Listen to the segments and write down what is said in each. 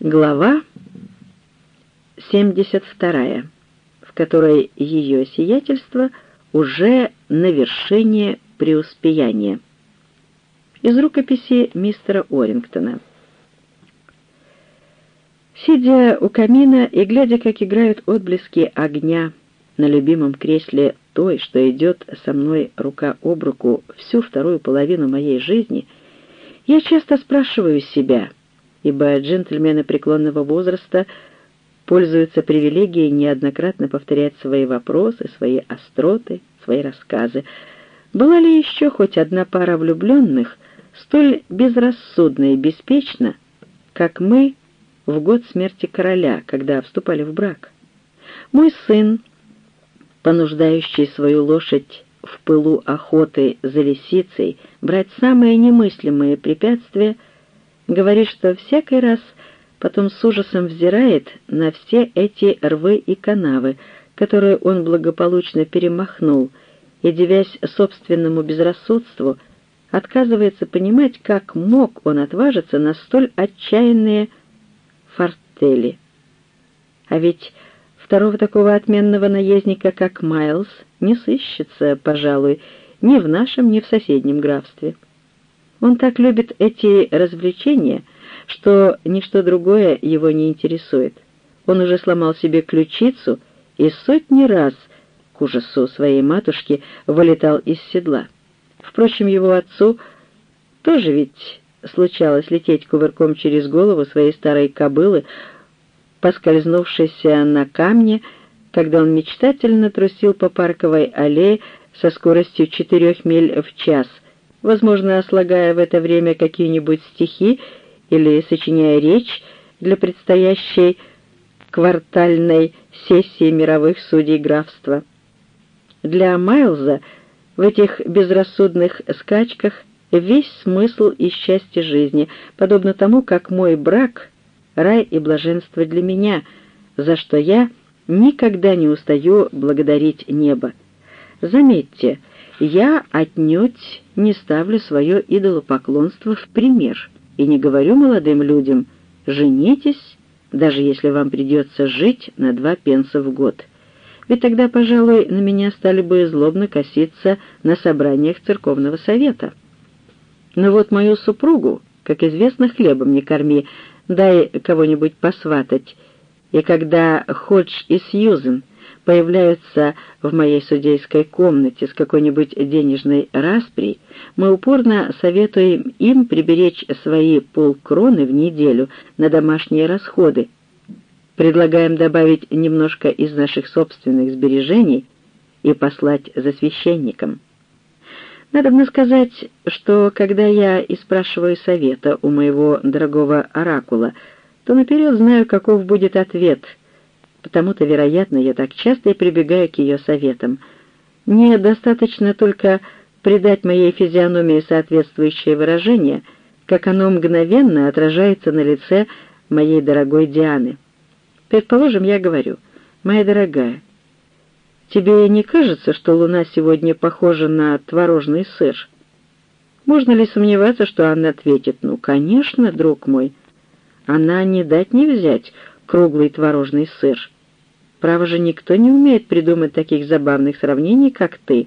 Глава 72, в которой ее сиятельство уже на вершине преуспеяния. Из рукописи мистера Орингтона. Сидя у камина и глядя, как играют отблески огня на любимом кресле той, что идет со мной рука об руку всю вторую половину моей жизни, я часто спрашиваю себя — ибо джентльмены преклонного возраста пользуются привилегией неоднократно повторять свои вопросы, свои остроты, свои рассказы. Была ли еще хоть одна пара влюбленных столь безрассудна и беспечна, как мы в год смерти короля, когда вступали в брак? Мой сын, понуждающий свою лошадь в пылу охоты за лисицей брать самые немыслимые препятствия — говорит, что всякий раз потом с ужасом взирает на все эти рвы и канавы, которые он благополучно перемахнул, и, девясь собственному безрассудству, отказывается понимать, как мог он отважиться на столь отчаянные фортели. А ведь второго такого отменного наездника, как Майлз, не сыщется, пожалуй, ни в нашем, ни в соседнем графстве. Он так любит эти развлечения, что ничто другое его не интересует. Он уже сломал себе ключицу и сотни раз, к ужасу своей матушки, вылетал из седла. Впрочем, его отцу тоже ведь случалось лететь кувырком через голову своей старой кобылы, поскользнувшейся на камне, когда он мечтательно трусил по парковой аллее со скоростью четырех миль в час — возможно, слагая в это время какие-нибудь стихи или сочиняя речь для предстоящей квартальной сессии мировых судей графства. Для Майлза в этих безрассудных скачках весь смысл и счастье жизни, подобно тому, как мой брак — рай и блаженство для меня, за что я никогда не устаю благодарить небо. Заметьте, я отнюдь не ставлю свое идолопоклонство в пример и не говорю молодым людям «женитесь, даже если вам придется жить на два пенса в год». Ведь тогда, пожалуй, на меня стали бы злобно коситься на собраниях церковного совета. Но вот мою супругу, как известно, хлебом не корми, дай кого-нибудь посватать, и когда Ходж и Сьюзен появляются в моей судейской комнате с какой-нибудь денежной распри, мы упорно советуем им приберечь свои полкроны в неделю на домашние расходы. Предлагаем добавить немножко из наших собственных сбережений и послать за священником. Надо мне сказать, что когда я и спрашиваю совета у моего дорогого оракула, то наперед знаю, каков будет ответ — Потому-то, вероятно, я так часто и прибегаю к ее советам. Мне достаточно только придать моей физиономии соответствующее выражение, как оно мгновенно отражается на лице моей дорогой Дианы. Предположим, я говорю, «Моя дорогая, тебе не кажется, что луна сегодня похожа на творожный сыр?» Можно ли сомневаться, что она ответит, «Ну, конечно, друг мой, она не дать не взять, круглый творожный сыр. Право же, никто не умеет придумать таких забавных сравнений, как ты.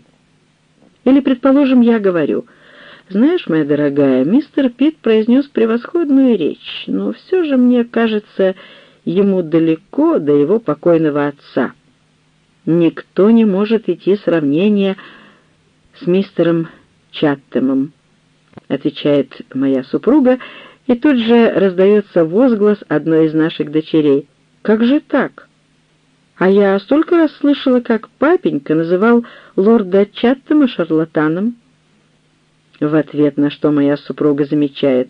Или, предположим, я говорю, «Знаешь, моя дорогая, мистер Пит произнес превосходную речь, но все же, мне кажется, ему далеко до его покойного отца. Никто не может идти сравнение с мистером Чаттемом», — отвечает моя супруга, — и тут же раздается возглас одной из наших дочерей. «Как же так?» А я столько раз слышала, как папенька называл лорда Чаттема шарлатаном. В ответ на что моя супруга замечает.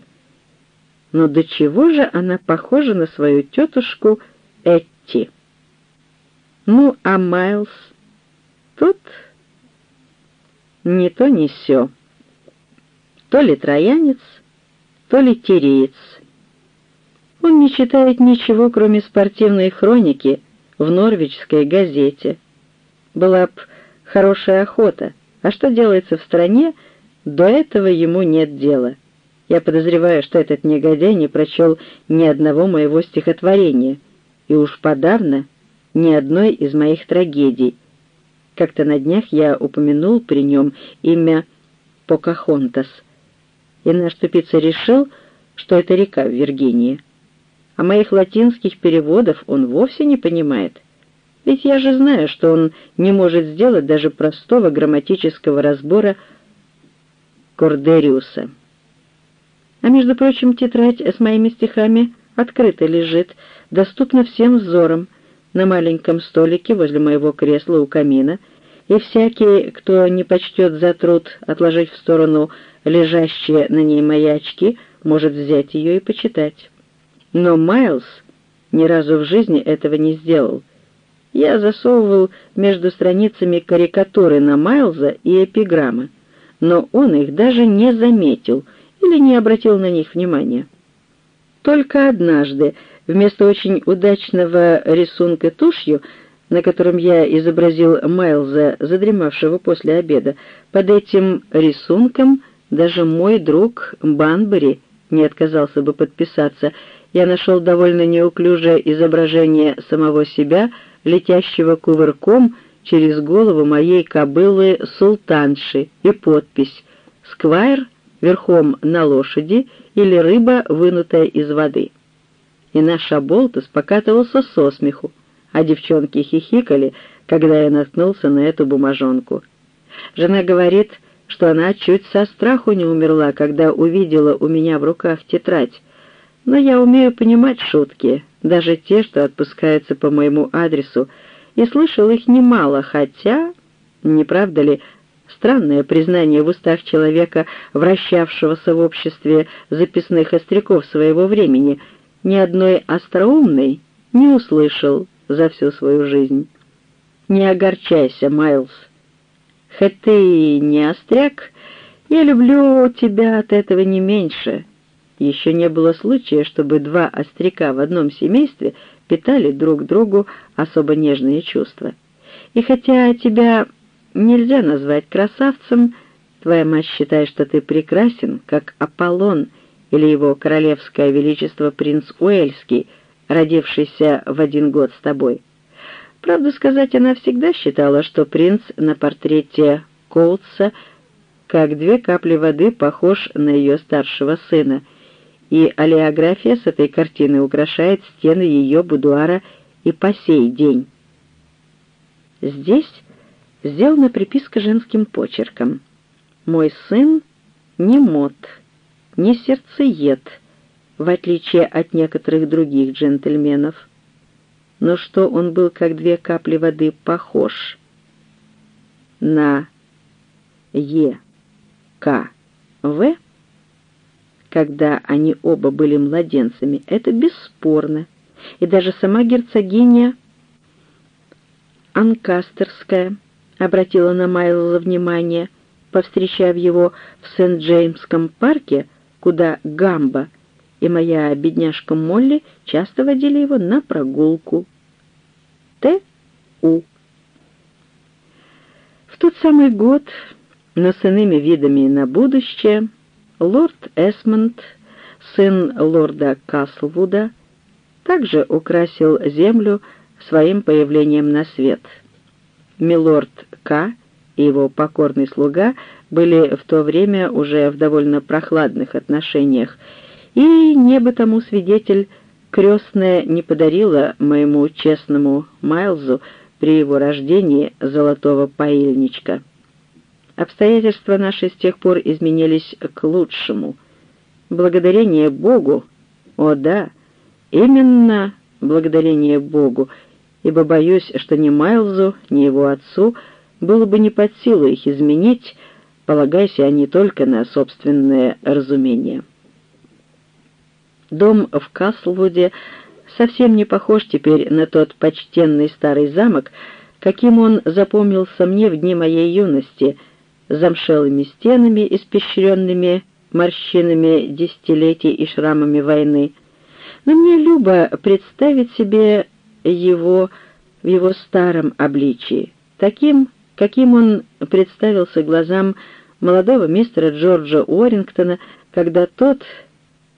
Но до чего же она похожа на свою тетушку Этти? Ну, а Майлз? Тут не то, не сё. То ли троянец, то ли тиреец. Он не читает ничего, кроме спортивной хроники в Норвичской газете. Была б хорошая охота, а что делается в стране, до этого ему нет дела. Я подозреваю, что этот негодяй не прочел ни одного моего стихотворения, и уж подавно ни одной из моих трагедий. Как-то на днях я упомянул при нем имя Покахонтас, и наш тупица решил, что это река в Виргинии. А моих латинских переводов он вовсе не понимает. Ведь я же знаю, что он не может сделать даже простого грамматического разбора Кордериуса. А между прочим, тетрадь с моими стихами открыто лежит, доступна всем взорам, на маленьком столике возле моего кресла у камина, и всякий, кто не почтет за труд отложить в сторону лежащие на ней мои очки, может взять ее и почитать. Но Майлз ни разу в жизни этого не сделал. Я засовывал между страницами карикатуры на Майлза и эпиграммы, но он их даже не заметил или не обратил на них внимания. Только однажды, вместо очень удачного рисунка тушью, на котором я изобразил Майлза, задремавшего после обеда, под этим рисунком даже мой друг Банбери не отказался бы подписаться. Я нашел довольно неуклюжее изображение самого себя, летящего кувырком через голову моей кобылы Султанши, и подпись «Сквайр верхом на лошади» или «Рыба, вынутая из воды». И наш оболтус покатывался со смеху, а девчонки хихикали, когда я наткнулся на эту бумажонку. Жена говорит, что она чуть со страху не умерла, когда увидела у меня в руках тетрадь. Но я умею понимать шутки, даже те, что отпускаются по моему адресу, и слышал их немало, хотя, не правда ли, странное признание в устах человека, вращавшегося в обществе записных остряков своего времени, ни одной остроумной не услышал за всю свою жизнь. Не огорчайся, Майлз. Хоть ты не остряк, я люблю тебя от этого не меньше. Еще не было случая, чтобы два остряка в одном семействе питали друг другу особо нежные чувства. И хотя тебя нельзя назвать красавцем, твоя мать считает, что ты прекрасен, как Аполлон или его королевское величество принц Уэльский, родившийся в один год с тобой. Правду сказать, она всегда считала, что принц на портрете Коутса, как две капли воды, похож на ее старшего сына, и олеография с этой картины украшает стены ее будуара и по сей день. Здесь сделана приписка женским почерком. «Мой сын не мод, не сердцеед, в отличие от некоторых других джентльменов» но что он был, как две капли воды, похож на Е. К. В. Когда они оба были младенцами, это бесспорно, и даже сама герцогиня Анкастерская обратила на Майлза внимание, повстречав его в Сент-Джеймском парке, куда Гамба и моя бедняжка Молли часто водили его на прогулку. Т.У. В тот самый год, но с иными видами на будущее, лорд Эсмонд, сын лорда Каслвуда, также украсил землю своим появлением на свет. Милорд К. и его покорный слуга были в то время уже в довольно прохладных отношениях, и небо тому свидетель крестная не подарила моему честному Майлзу при его рождении золотого паильничка. Обстоятельства наши с тех пор изменились к лучшему. Благодарение Богу, о да, именно благодарение Богу, ибо боюсь, что ни Майлзу, ни его отцу было бы не под силу их изменить, полагайся они только на собственное разумение». Дом в Каслвуде совсем не похож теперь на тот почтенный старый замок, каким он запомнился мне в дни моей юности, замшелыми стенами, испещренными морщинами десятилетий и шрамами войны. Но мне любо представить себе его в его старом обличии, таким, каким он представился глазам молодого мистера Джорджа Уоррингтона, когда тот,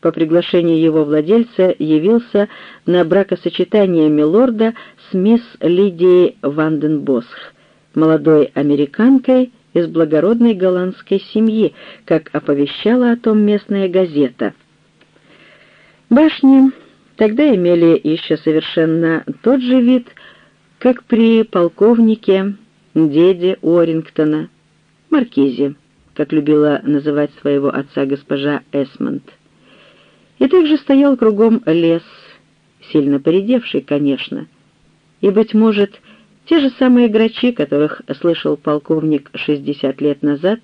по приглашению его владельца, явился на бракосочетание милорда с мисс Лидией Ванденбосх, молодой американкой из благородной голландской семьи, как оповещала о том местная газета. Башни тогда имели еще совершенно тот же вид, как при полковнике деде Уоррингтона, маркизе, как любила называть своего отца госпожа Эсмонд. И также стоял кругом лес, сильно поредевший, конечно, и, быть может, те же самые грачи, которых слышал полковник 60 лет назад,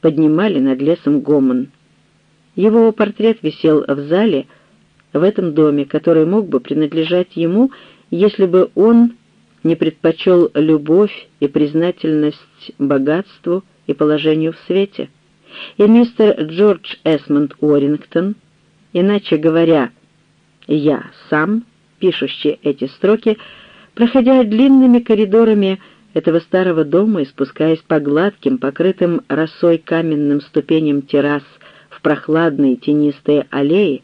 поднимали над лесом гомон. Его портрет висел в зале в этом доме, который мог бы принадлежать ему, если бы он не предпочел любовь и признательность богатству и положению в свете. И мистер Джордж Эсмонд Уоррингтон, иначе говоря, я сам, пишущий эти строки, Проходя длинными коридорами этого старого дома и спускаясь по гладким, покрытым росой каменным ступеням террас в прохладные тенистые аллеи,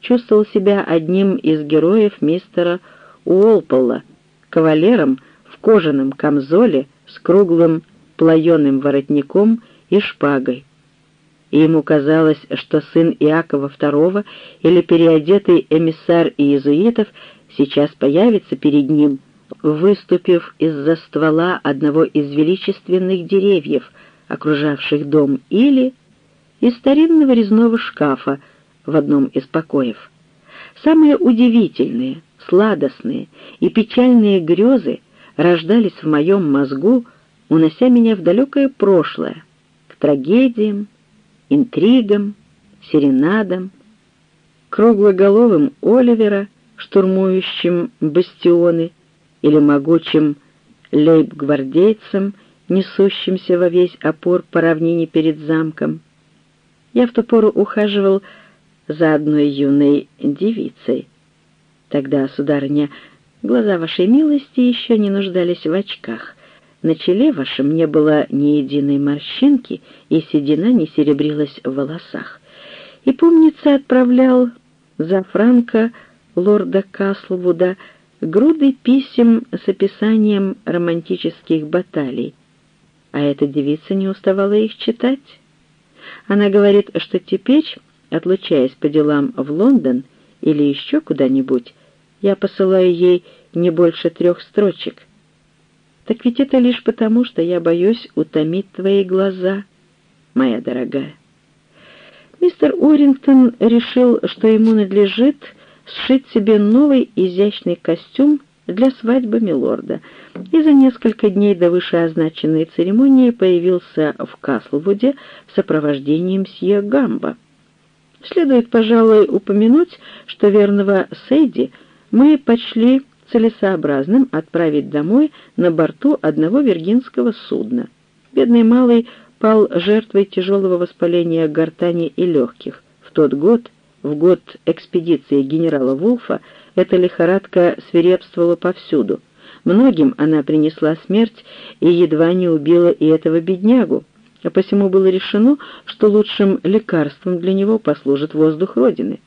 чувствовал себя одним из героев мистера Уолпола, кавалером в кожаном камзоле с круглым плаеным воротником и шпагой. И ему казалось, что сын Иакова II или переодетый эмиссар иезуитов сейчас появится перед ним выступив из-за ствола одного из величественных деревьев, окружавших дом, или из старинного резного шкафа в одном из покоев. Самые удивительные, сладостные и печальные грезы рождались в моем мозгу, унося меня в далекое прошлое, к трагедиям, интригам, серенадам, круглоголовым Оливера, штурмующим бастионы, или могучим лейб-гвардейцем, несущимся во весь опор по равнине перед замком. Я в ту пору ухаживал за одной юной девицей. Тогда, сударыня, глаза вашей милости еще не нуждались в очках. На челе вашем не было ни единой морщинки, и седина не серебрилась в волосах. И, помнится, отправлял за Франка лорда Каслвуда груды писем с описанием романтических баталий, а эта девица не уставала их читать. Она говорит, что теперь, отлучаясь по делам в Лондон или еще куда-нибудь, я посылаю ей не больше трех строчек. Так ведь это лишь потому, что я боюсь утомить твои глаза, моя дорогая. Мистер Уоррингтон решил, что ему надлежит сшить себе новый изящный костюм для свадьбы милорда, и за несколько дней до вышеозначенной церемонии появился в Каслвуде в сопровождении мсье Гамба. Следует, пожалуй, упомянуть, что верного Сейди мы почли целесообразным отправить домой на борту одного виргинского судна. Бедный малый пал жертвой тяжелого воспаления гортани и легких. В тот год в год экспедиции генерала Вулфа эта лихорадка свирепствовала повсюду. Многим она принесла смерть и едва не убила и этого беднягу, а посему было решено, что лучшим лекарством для него послужит воздух Родины.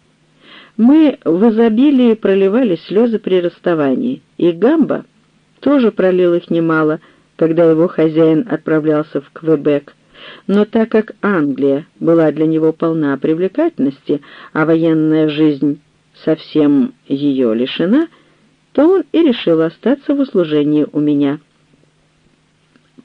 Мы в изобилии проливали слезы при расставании, и Гамба тоже пролил их немало, когда его хозяин отправлялся в Квебек, но так как Англия была для него полна привлекательности, а военная жизнь совсем ее лишена, то он и решил остаться в услужении у меня.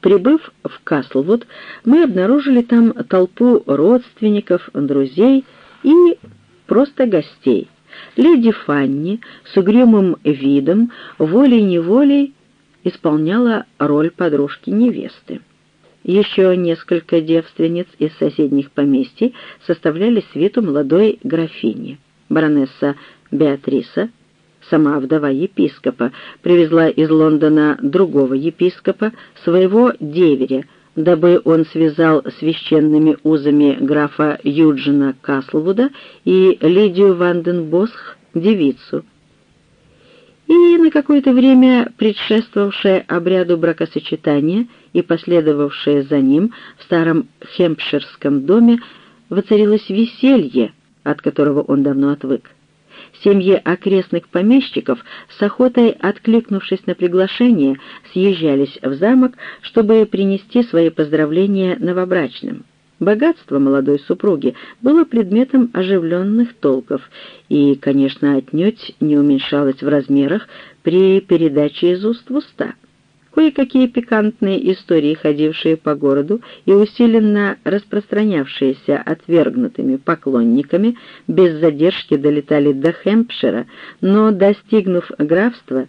Прибыв в Каслвуд, мы обнаружили там толпу родственников, друзей и просто гостей. Леди Фанни с угрюмым видом волей-неволей исполняла роль подружки невесты. Еще несколько девственниц из соседних поместий составляли свиту молодой графини. Баронесса Беатриса, сама вдова епископа, привезла из Лондона другого епископа, своего деверя, дабы он связал священными узами графа Юджина Каслвуда и Лидию Ванденбосх, девицу, и на какое-то время предшествовавшее обряду бракосочетания и последовавшее за ним в старом хемпширском доме воцарилось веселье, от которого он давно отвык. Семьи окрестных помещиков, с охотой откликнувшись на приглашение, съезжались в замок, чтобы принести свои поздравления новобрачным. Богатство молодой супруги было предметом оживленных толков и, конечно, отнюдь не уменьшалось в размерах при передаче из уст в уста. Кое-какие пикантные истории, ходившие по городу и усиленно распространявшиеся отвергнутыми поклонниками, без задержки долетали до Хэмпшира, но, достигнув графства,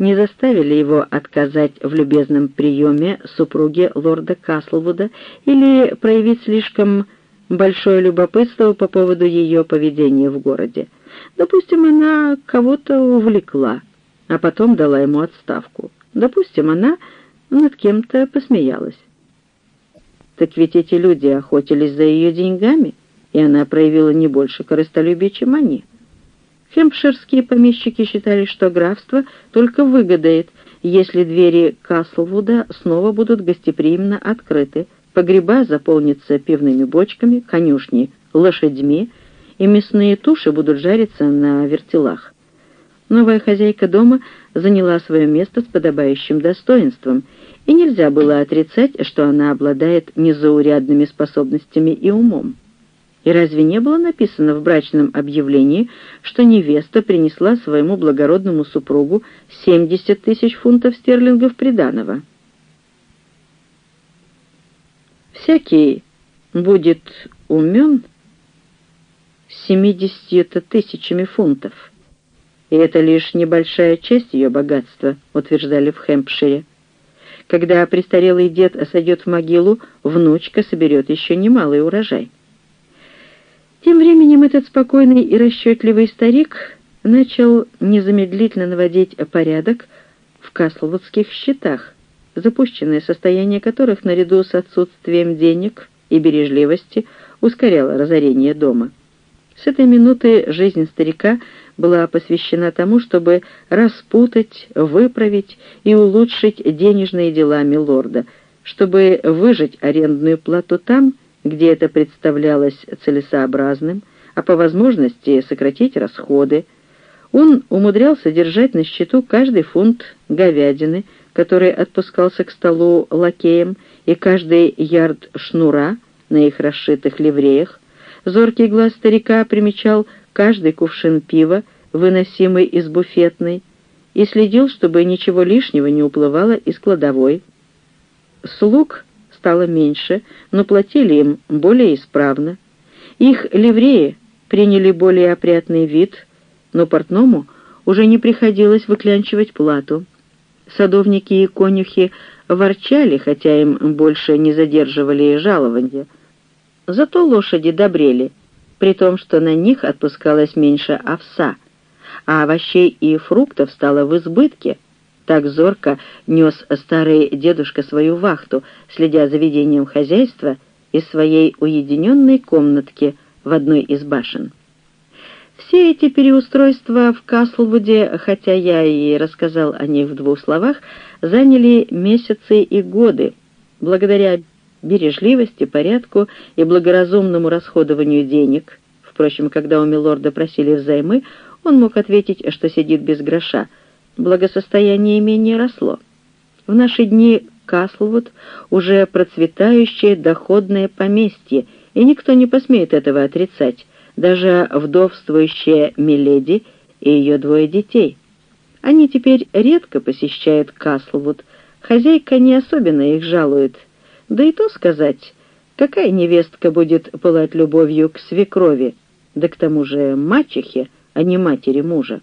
не заставили его отказать в любезном приеме супруге лорда Каслвуда или проявить слишком большое любопытство по поводу ее поведения в городе. Допустим, она кого-то увлекла, а потом дала ему отставку. Допустим, она над кем-то посмеялась. Так ведь эти люди охотились за ее деньгами, и она проявила не больше корыстолюбия, чем они. Хемпширские помещики считали, что графство только выгодает, если двери Каслвуда снова будут гостеприимно открыты, погреба заполнятся пивными бочками, конюшни — лошадьми, и мясные туши будут жариться на вертелах. Новая хозяйка дома заняла свое место с подобающим достоинством, и нельзя было отрицать, что она обладает незаурядными способностями и умом. И разве не было написано в брачном объявлении, что невеста принесла своему благородному супругу 70 тысяч фунтов стерлингов приданого? Всякий будет умен семидесятью тысячами фунтов, и это лишь небольшая часть ее богатства, утверждали в Хэмпшире. Когда престарелый дед сойдет в могилу, внучка соберет еще немалый урожай. Тем временем этот спокойный и расчетливый старик начал незамедлительно наводить порядок в каслвудских счетах, запущенное состояние которых наряду с отсутствием денег и бережливости ускоряло разорение дома. С этой минуты жизнь старика была посвящена тому, чтобы распутать, выправить и улучшить денежные дела милорда, чтобы выжать арендную плату там, где это представлялось целесообразным, а по возможности сократить расходы, он умудрялся держать на счету каждый фунт говядины, который отпускался к столу лакеем, и каждый ярд шнура на их расшитых ливреях. Зоркий глаз старика примечал каждый кувшин пива, выносимый из буфетной, и следил, чтобы ничего лишнего не уплывало из кладовой. Слуг стало меньше, но платили им более исправно. Их ливреи приняли более опрятный вид, но портному уже не приходилось выклянчивать плату. Садовники и конюхи ворчали, хотя им больше не задерживали жалования. Зато лошади добрели, при том, что на них отпускалось меньше овса, а овощей и фруктов стало в избытке — так зорко нес старый дедушка свою вахту, следя за ведением хозяйства из своей уединенной комнатки в одной из башен. Все эти переустройства в Каслвуде, хотя я и рассказал о них в двух словах, заняли месяцы и годы. Благодаря бережливости, порядку и благоразумному расходованию денег, впрочем, когда у милорда просили взаймы, он мог ответить, что сидит без гроша — благосостояние имения росло. В наши дни Каслвуд уже процветающее доходное поместье, и никто не посмеет этого отрицать, даже вдовствующая Миледи и ее двое детей. Они теперь редко посещают Каслвуд, хозяйка не особенно их жалует. Да и то сказать, какая невестка будет пылать любовью к свекрови, да к тому же мачехе, а не матери мужа.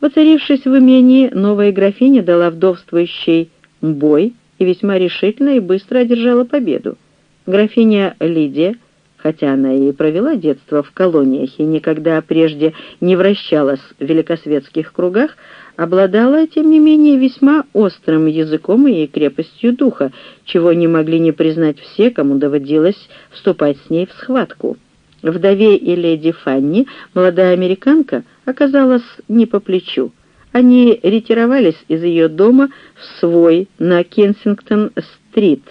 Воцарившись в имении, новая графиня дала вдовствующей бой и весьма решительно и быстро одержала победу. Графиня Лидия, хотя она и провела детство в колониях и никогда прежде не вращалась в великосветских кругах, обладала, тем не менее, весьма острым языком и крепостью духа, чего не могли не признать все, кому доводилось вступать с ней в схватку. Вдове и леди Фанни молодая американка оказалась не по плечу. Они ретировались из ее дома в свой на Кенсингтон-стрит,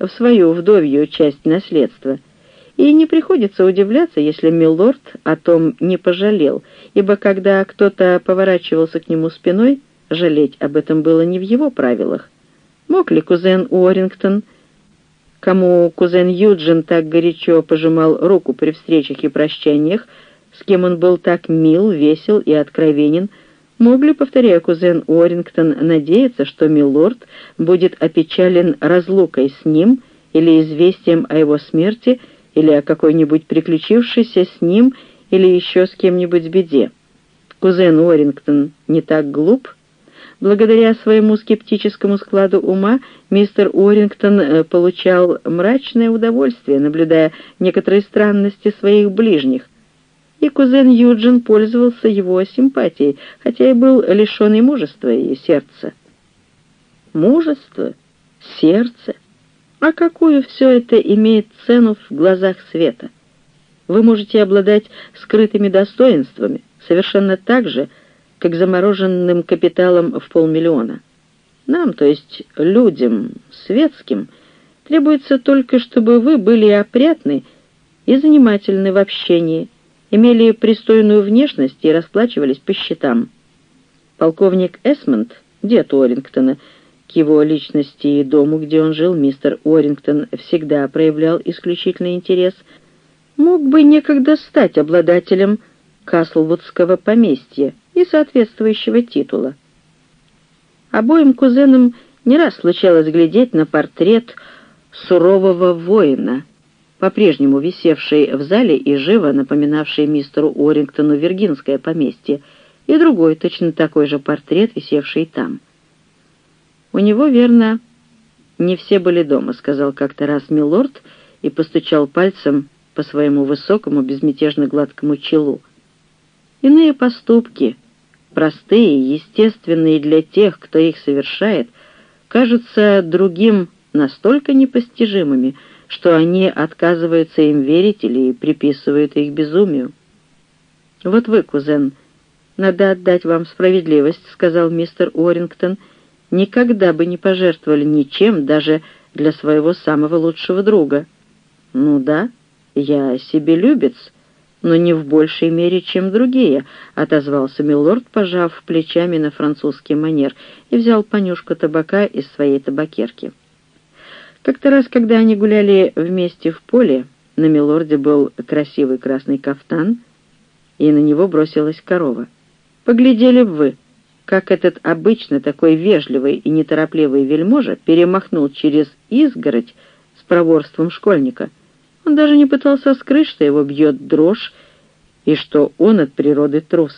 в свою вдовью часть наследства, И не приходится удивляться, если милорд о том не пожалел, ибо когда кто-то поворачивался к нему спиной, жалеть об этом было не в его правилах. Мог ли кузен Уоррингтон, кому кузен Юджин так горячо пожимал руку при встречах и прощаниях, с кем он был так мил, весел и откровенен, мог ли, повторяя кузен Уоррингтон, надеяться, что милорд будет опечален разлукой с ним или известием о его смерти, или о какой-нибудь приключившейся с ним или еще с кем-нибудь беде. Кузен Уоррингтон не так глуп. Благодаря своему скептическому складу ума мистер Уоррингтон э, получал мрачное удовольствие, наблюдая некоторые странности своих ближних, и кузен Юджин пользовался его симпатией, хотя и был лишен и мужества, и сердца. Мужество, сердце, а какую все это имеет цену в глазах света? Вы можете обладать скрытыми достоинствами, совершенно так же, как замороженным капиталом в полмиллиона. Нам, то есть людям, светским, требуется только, чтобы вы были опрятны и занимательны в общении, имели пристойную внешность и расплачивались по счетам. Полковник Эсмонд, дед Уоррингтона, к его личности и дому, где он жил, мистер Уоррингтон всегда проявлял исключительный интерес, мог бы некогда стать обладателем Каслвудского поместья и соответствующего титула. Обоим кузенам не раз случалось глядеть на портрет сурового воина, по-прежнему висевший в зале и живо напоминавший мистеру Уоррингтону виргинское поместье, и другой, точно такой же портрет, висевший там — «У него, верно, не все были дома», — сказал как-то раз милорд и постучал пальцем по своему высокому, безмятежно гладкому челу. Иные поступки, простые, естественные для тех, кто их совершает, кажутся другим настолько непостижимыми, что они отказываются им верить или приписывают их безумию. «Вот вы, кузен, надо отдать вам справедливость», — сказал мистер Уоррингтон, — никогда бы не пожертвовали ничем даже для своего самого лучшего друга. Ну да, я себелюбец, но не в большей мере, чем другие, — отозвался милорд, пожав плечами на французский манер, и взял понюшку табака из своей табакерки. Как-то раз, когда они гуляли вместе в поле, на милорде был красивый красный кафтан, и на него бросилась корова. «Поглядели бы вы!» Как этот обычно такой вежливый и неторопливый вельможа перемахнул через изгородь с проворством школьника. Он даже не пытался скрыть, что его бьет дрожь и что он от природы трус.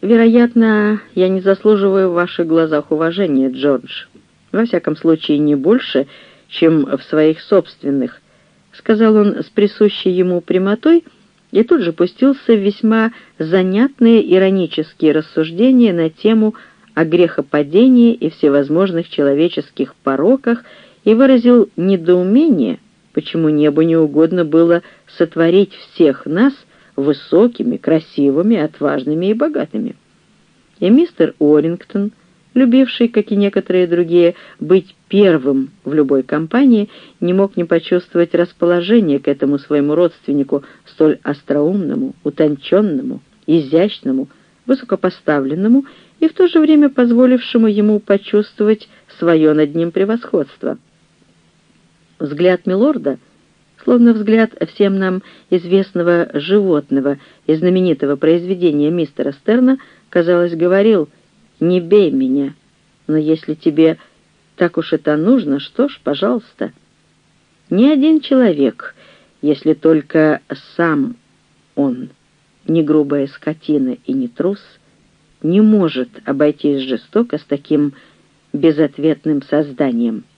«Вероятно, я не заслуживаю в ваших глазах уважения, Джордж. Во всяком случае, не больше, чем в своих собственных», — сказал он с присущей ему прямотой, — и тут же пустился в весьма занятные иронические рассуждения на тему о грехопадении и всевозможных человеческих пороках и выразил недоумение, почему небу не угодно было сотворить всех нас высокими, красивыми, отважными и богатыми. И мистер Уоррингтон, любивший, как и некоторые другие, быть первым в любой компании, не мог не почувствовать расположение к этому своему родственнику, столь остроумному, утонченному, изящному, высокопоставленному и в то же время позволившему ему почувствовать свое над ним превосходство. Взгляд милорда, словно взгляд всем нам известного животного из знаменитого произведения мистера Стерна, казалось, говорил «Не бей меня, но если тебе так уж это нужно, что ж, пожалуйста». Ни один человек если только сам он, не грубая скотина и не трус, не может обойтись жестоко с таким безответным созданием —